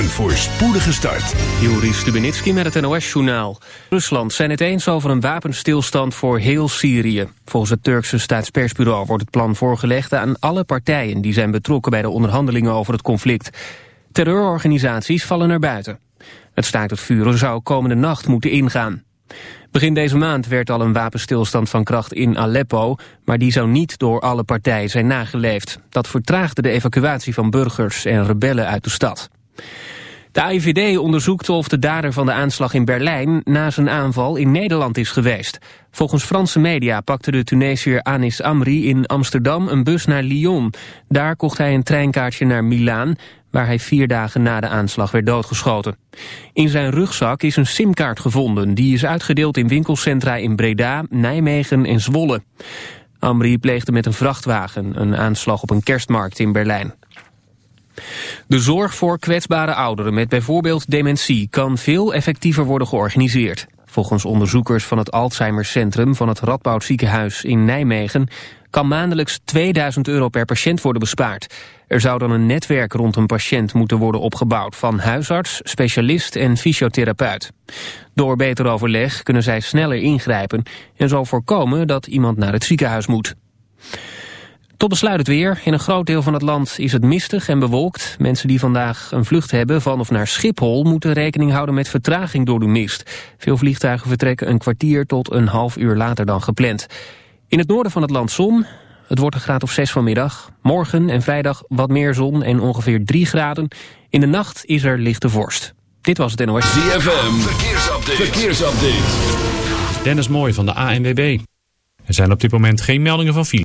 Een voorspoedige start. Juri Stubenitski met het NOS-journaal. Rusland zijn het eens over een wapenstilstand voor heel Syrië. Volgens het Turkse staatspersbureau wordt het plan voorgelegd aan alle partijen... die zijn betrokken bij de onderhandelingen over het conflict. Terreurorganisaties vallen er buiten. Het staakt het vuren zou komende nacht moeten ingaan. Begin deze maand werd al een wapenstilstand van kracht in Aleppo... maar die zou niet door alle partijen zijn nageleefd. Dat vertraagde de evacuatie van burgers en rebellen uit de stad. De AIVD onderzoekt of de dader van de aanslag in Berlijn... na zijn aanval in Nederland is geweest. Volgens Franse media pakte de Tunesiër Anis Amri in Amsterdam een bus naar Lyon. Daar kocht hij een treinkaartje naar Milaan waar hij vier dagen na de aanslag werd doodgeschoten. In zijn rugzak is een simkaart gevonden. Die is uitgedeeld in winkelcentra in Breda, Nijmegen en Zwolle. Amri pleegde met een vrachtwagen een aanslag op een kerstmarkt in Berlijn. De zorg voor kwetsbare ouderen met bijvoorbeeld dementie kan veel effectiever worden georganiseerd. Volgens onderzoekers van het Alzheimercentrum van het Radboud ziekenhuis in Nijmegen kan maandelijks 2000 euro per patiënt worden bespaard. Er zou dan een netwerk rond een patiënt moeten worden opgebouwd van huisarts, specialist en fysiotherapeut. Door beter overleg kunnen zij sneller ingrijpen en zo voorkomen dat iemand naar het ziekenhuis moet. Tot besluit het weer. In een groot deel van het land is het mistig en bewolkt. Mensen die vandaag een vlucht hebben van of naar Schiphol... moeten rekening houden met vertraging door de mist. Veel vliegtuigen vertrekken een kwartier tot een half uur later dan gepland. In het noorden van het land zon. Het wordt een graad of 6 vanmiddag. Morgen en vrijdag wat meer zon en ongeveer 3 graden. In de nacht is er lichte vorst. Dit was het NOS. ZFM, verkeersupdate. verkeersupdate. Dennis Mooi van de ANWB. Er zijn op dit moment geen meldingen van file.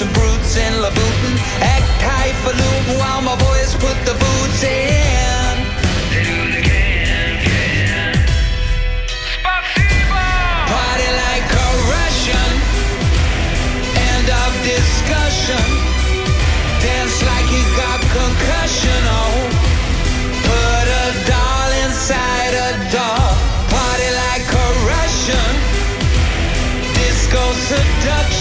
Some brutes in Louboutin. Act highfalutin while my boys put the boots in. Party like a Russian. End of discussion. Dance like you got concussion. Oh, put a doll inside a doll. Party like a Russian. Disco seduction.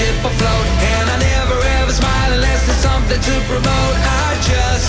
Ship afloat, and I never ever smile unless there's something to promote. I just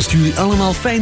Stuur jullie allemaal fijn.